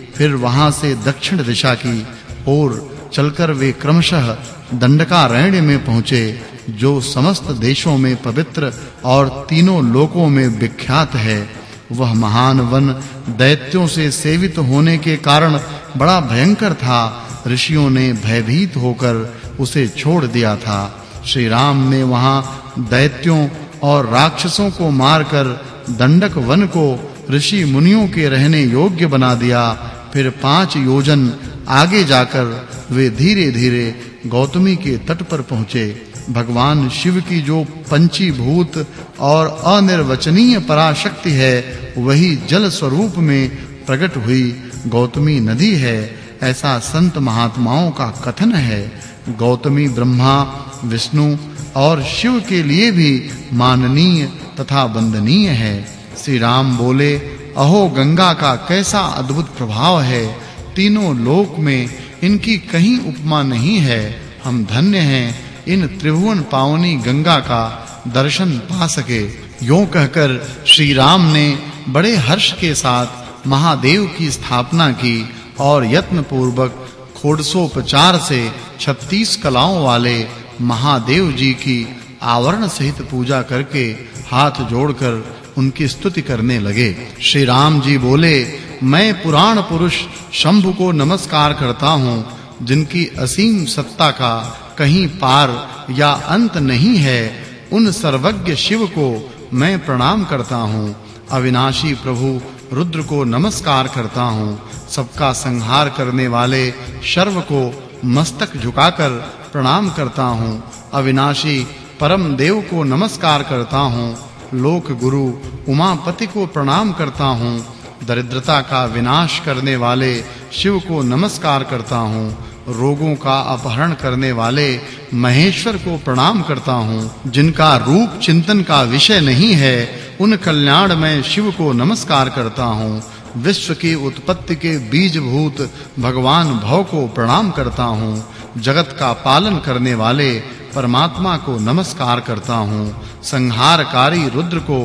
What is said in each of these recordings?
फिर वहाँ से दक्षिण दिशा की ओर चलकर वे क्रमशः दंडकारण्य में पहुँचे, जो समस्त देशों में पवित्र और तीनों लोकों में विख्यात है। वह महान वन दैत्यों से सेवित होने के कारण बड़ा भयंकर था। ऋषियों ने भयभीत होकर उसे छोड़ दिया था। श्री राम ने वहाँ दैत्यों और राक्षसों को मारकर दंडक वन को ऋषि मुनियों के रहने योग्य बना दिया। फिर पाँच योजन आगे जाकर वे धीरे-धीरे गौतमी के तट पर पहुँचे। भगवान शिव की जो पंची भूत और अनिर्वचनीय पराशक्ति है, वही जल स्वरूप में प्रकट हुई। गौतमी नदी है, ऐसा संत महात्माओं का कथन है। गौतमी, ब्रह्मा, विष्णु और शिव के लिए भी माननीय तथा वंदनीय है। श्री राम बोले, अहो गंगा का कैसा अद्भुत प्रभाव है। तीनों लोक में इनकी कहीं उपमा नहीं है। हम धन्य हैं, इन त्रिभुवन पावनी गंगा का दर्शन पा सके। यूँ कहकर श्री राम ने बड़े हर्ष के साथ महादेव की स्थापना की और यत्न पूर्वक खोड़सोपचार से 36 कलाओं वाले महादेव जी की आवरण सहित पूजा करके हाथ जोड़कर उनकी स्तुति करने लगे। श्री राम जी बोले, मैं पुराण पुरुष शंभु को नमस्कार करता हूँ, जिनकी असीम सत्ता का कहीं पार या अंत नहीं है, उन सर्वज्ञ शिव को मैं प्रणाम करता हूँ। अविनाशी प्रभु रुद्र को नमस्कार करता हूँ। सबका संहार करने वाले शर्व को मस्तक झुकाकर प्रणाम करता हूँ। अविनाशी परम देव को नमस्कार करता हूँ। लोक गुरु उमापति को प्रणाम करता हूँ। दरिद्रता का विनाश करने वाले शिव को नमस्कार करता हूँ। रोगों का अपहरण करने वाले महेश्वर को प्रणाम करता हूँ। जिनका रूप चिंतन का विषय नहीं है, उन कल्याण में शिव को नमस्कार करता हूँ। विश्व की उत्पत्ति के बीज भूत भगवान भव को प्रणाम करता हूँ। जगत का पालन करने वाले परमात्मा को नमस्कार करता हूँ, संहारकारी रुद्र को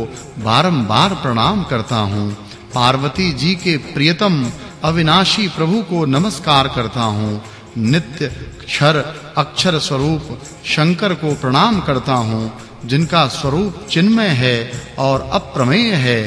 बारंबार प्रणाम करता हूँ, पार्वती जी के प्रियतम अविनाशी प्रभु को नमस्कार करता हूँ, नित्य क्षर अक्षर स्वरूप शंकर को प्रणाम करता हूँ, जिनका स्वरूप चिन्मय है और अप्रमेय है,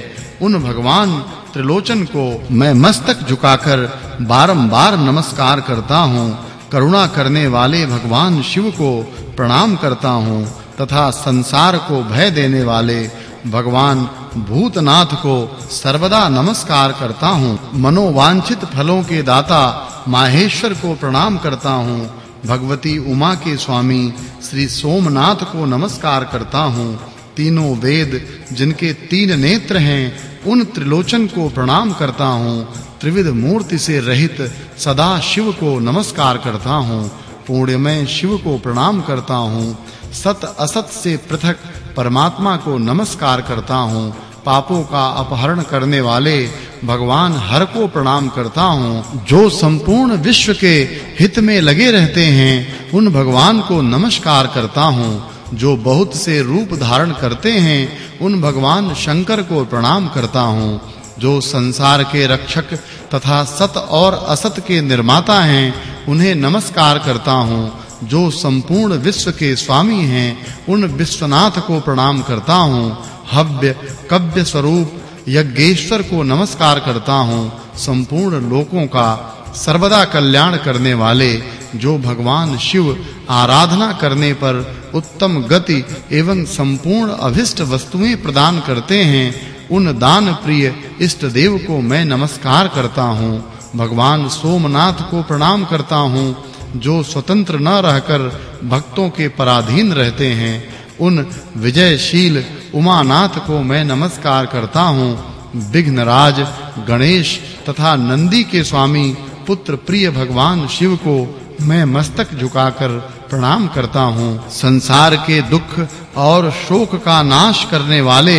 उन भगवान त्रिलोचन को मैं मस्तक झुकाकर बारंबार नमस्कार करता हूँ, करुणा करने वाले भगवान शिव को प्रणाम करता हूँ तथा संसार को भय देने वाले भगवान भूतनाथ को सर्वदा नमस्कार करता हूँ। मनोवांछित फलों के दाता माहेश्वर को प्रणाम करता हूँ। भगवती उमा के स्वामी श्री सोमनाथ को नमस्कार करता हूँ। तीनों वेद जिनके तीन नेत्र हैं, उन त्रिलोचन को प्रणाम करता हूँ। त्रिविध मूर्ति से रहित सदा शिव को नमस्कार करता हूँ। पुण्यमय शिव को प्रणाम करता हूँ, सत असत से पृथक परमात्मा को नमस्कार करता हूँ, पापों का अपहरण करने वाले भगवान हर को प्रणाम करता हूँ। जो संपूर्ण विश्व के हित में लगे रहते हैं, उन भगवान को नमस्कार करता हूँ। जो बहुत से रूप धारण करते हैं, उन भगवान शंकर को प्रणाम करता हूँ। जो संसार के रक्षक तथा सत और असत के निर्माता हैं उन्हें नमस्कार करता हूँ, जो संपूर्ण विश्व के स्वामी हैं, उन विश्वनाथ को प्रणाम करता हूँ, हव्य, कव्य स्वरूप, यज्ञेश्वर को नमस्कार करता हूँ, संपूर्ण लोकों का सर्वदा कल्याण करने वाले, जो भगवान शिव आराधना करने पर उत्तम गति एवं संपूर्ण अभिष्ट वस्तुएँ प्रदान करते हैं, उन दान प्रिय इष्ट देव को मैं नमस्कार करता हूँ। भगवान सोमनाथ को प्रणाम करता हूँ, जो स्वतंत्र न रहकर भक्तों के पराधीन रहते हैं, उन विजयशील उमानाथ को मैं नमस्कार करता हूँ। विघ्नराज, गणेश तथा नंदी के स्वामी, पुत्र प्रिय भगवान शिव को मैं मस्तक झुकाकर प्रणाम करता हूँ। संसार के दुख और शोक का नाश करने वाले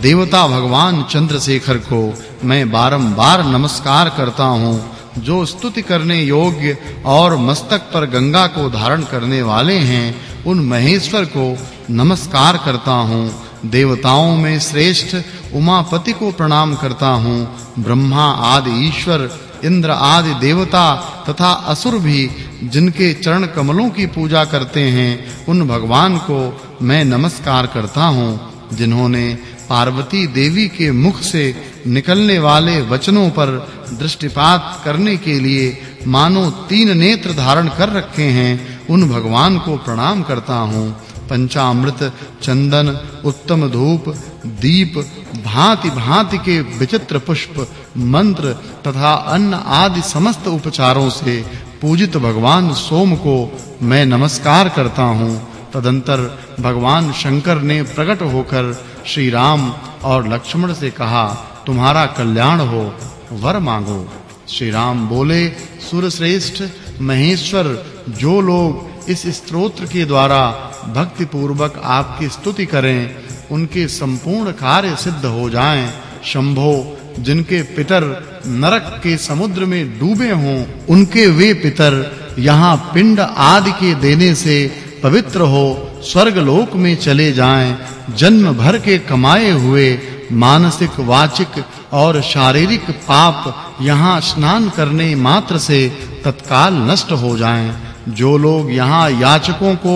देवता भगवान चंद्रशेखर को मैं बारंबार नमस्कार करता हूँ, जो स्तुति करने योग्य और मस्तक पर गंगा को धारण करने वाले हैं, उन महेश्वर को नमस्कार करता हूँ। देवताओं में श्रेष्ठ उमापति को प्रणाम करता हूँ। ब्रह्मा आदि ईश्वर इंद्र आदि देवता तथा असुर भी जिनके चरण कमलों की पूजा करते हैं, उन भगवान को मैं नमस्कार करता हूँ, जिन्होंने पार्वती देवी के मुख से निकलने वाले वचनों पर दृष्टिपात करने के लिए मानो तीन नेत्र धारण कर रखे हैं, उन भगवान को प्रणाम करता हूँ। पंचामृत, चंदन, उत्तम धूप दीप, भांति भांति के विचित्र पुष्प, मंत्र तथा अन्न आदि समस्त उपचारों से पूजित भगवान सोम को मैं नमस्कार करता हूँ। तदंतर भगवान शंकर ने प्रकट होकर श्री राम और लक्ष्मण से कहा, तुम्हारा कल्याण हो, वर मांगो। श्री राम बोले, सूरश्रेष्ठ, महेश्वर, जो लोग इस स्तोत्र के द्वारा भक्ति पूर्वक आपकी स्तुति करें उनके संपूर्ण कार्य सिद्ध हो जाएँ। शंभो, जिनके पितर नरक के समुद्र में डूबे हों, उनके वे पितर यहाँ पिंड आदि के देने से पवित्र हो स्वर्ग लोक में चले जाएँ। जन्म भर के कमाए हुए मानसिक, वाचिक और शारीरिक पाप यहाँ स्नान करने मात्र से तत्काल नष्ट हो जाएँ। जो लोग यहाँ याचकों को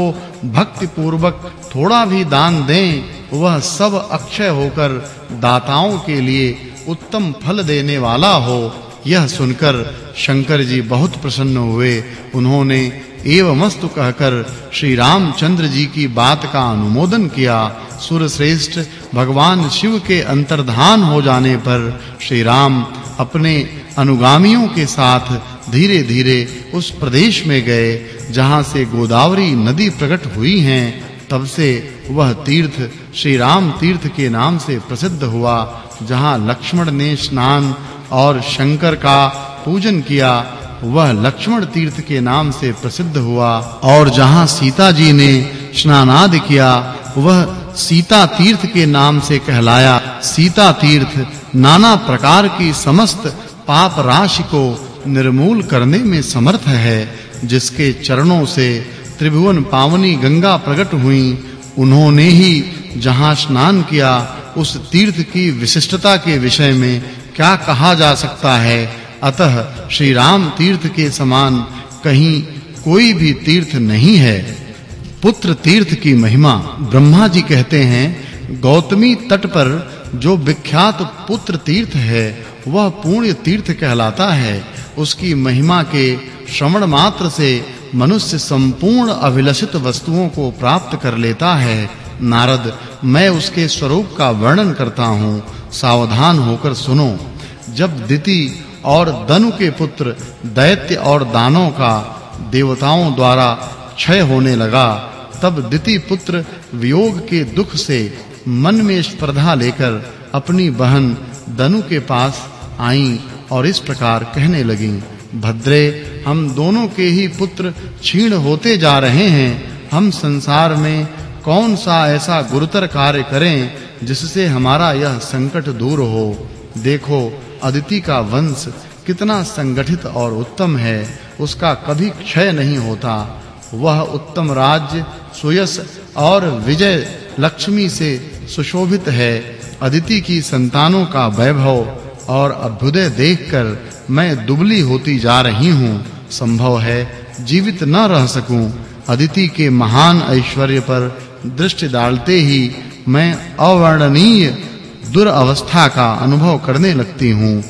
भक्ति पूर्वक थोड़ा भी दान दें वह सब अक्षय होकर दाताओं के लिए उत्तम फल देने वाला हो, यह सुनकर शंकर जी बहुत प्रसन्न हुए। उन्होंने एवमस्तु कहकर श्री रामचंद्र जी की बात का अनुमोदन किया। सुरश्रेष्ठ भगवान शिव के अंतर्धान हो जाने पर श्री राम अपने अनुगामियों के साथ धीरे-धीरे उस प्रदेश में गए, जहाँ से गोदावरी नदी प्रकट हुई हैं। तब से वह तीर्थ श्री राम तीर्थ के नाम से प्रसिद्ध हुआ, जहाँ लक्ष्मण ने स्नान और शंकर का पूजन किया। वह लक्ष्मण तीर्थ के नाम से प्रसिद्ध हुआ और जहाँ सीता जी ने स्नानादि किया, वह सीता तीर्थ के नाम से कहलाया। सीता तीर्थ नाना प्रकार की समस्त पाप राशि को निर्मूल करने में समर्थ है, जिसके चरणों से त्रिभुवन पावनी गंगा प्रकट हुई। उन्होंने ही जहाँ स्नान किया, उस तीर्थ की विशिष्टता के विषय में क्या कहा जा सकता है? अतः श्री राम तीर्थ के समान कहीं कोई भी तीर्थ नहीं है। पुत्र तीर्थ की महिमा ब्रह्मा जी कहते हैं, गौतमी तट पर जो विख्यात पुत्र तीर्थ है, वह पुण्य तीर्थ कहलाता है। उसकी महिमा के श्रवण मात्र से मनुष्य संपूर्ण अभिलषित वस्तुओं को प्राप्त कर लेता है। नारद, मैं उसके स्वरूप का वर्णन करता हूँ। सावधान होकर सुनो। जब दिति और दनु के पुत्र दैत्य और दानों का देवताओं द्वारा क्षय होने लगा, तब दिति पुत्र वियोग के दुख से मन में स्पर्धा लेकर अपनी बहन दनु के पास आईं और इस प्रकार कहने लगी, भद्रे हम दोनों के ही पुत्र क्षीण होते जा रहे हैं। हम संसार में कौन सा ऐसा गुरुतर कार्य करें जिससे हमारा यह संकट दूर हो? देखो, अदिति का वंश कितना संगठित और उत्तम है। उसका कभी क्षय नहीं होता। वह उत्तम राज्य सुयस और विजय लक्ष्मी से सुशोभित है। अदिति की संतानों का वैभव और अभ्युदय देखकर मैं दुबली होती जा रही हूँ। संभव है, जीवित न रह सकूँ। अदिति के महान ऐश्वर्य पर दृष्टि डालते ही मैं अवर्णनीय दुर्अवस्था का अनुभव करने लगती हूँ।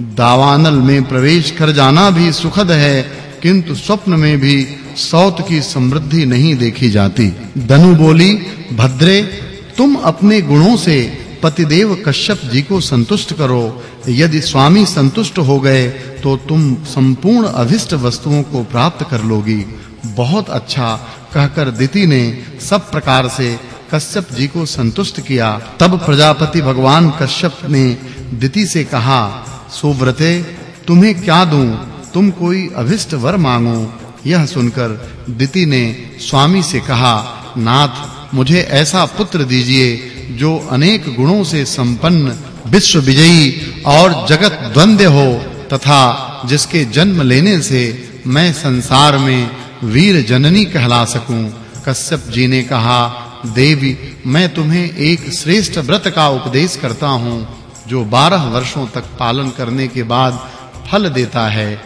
दावानल में प्रवेश कर जाना भी सुखद है, किंतु स्वप्न में भी सौत की समृद्धि नहीं देखी जाती। दनु बोली, भद्रे, तुम अपने गुणों से पतिदेव कश्यप जी को संतुष्ट करो। यदि स्वामी संतुष्ट हो गए तो तुम संपूर्ण अभिष्ट वस्तुओं को प्राप्त कर लोगी। बहुत अच्छा कहकर दिति ने सब प्रकार से कश्यप जी को संतुष्ट किया। तब प्रजापति भगवान कश्यप ने दिति से कहा, सुव्रते, तुम्हें क्या दूँ? तुम कोई अभिष्ट वर मांगो? यह सुनकर दिति ने स्वामी से कहा, नाथ, मुझे ऐसा पुत्र दीजिए, जो अनेक गुणों से संपन्न विश्व विजयी और जगत द्वंद्व हो तथा जिसके जन्म लेने से मैं संसार में वीर जननी कहला सकूँ। कश्यप जी ने कहा, देवी, मैं तुम्हें एक श्रेष्ठ व्रत का उपदेश करता हूँ, जो बारह वर्षों तक पालन करने के बाद फल देता है।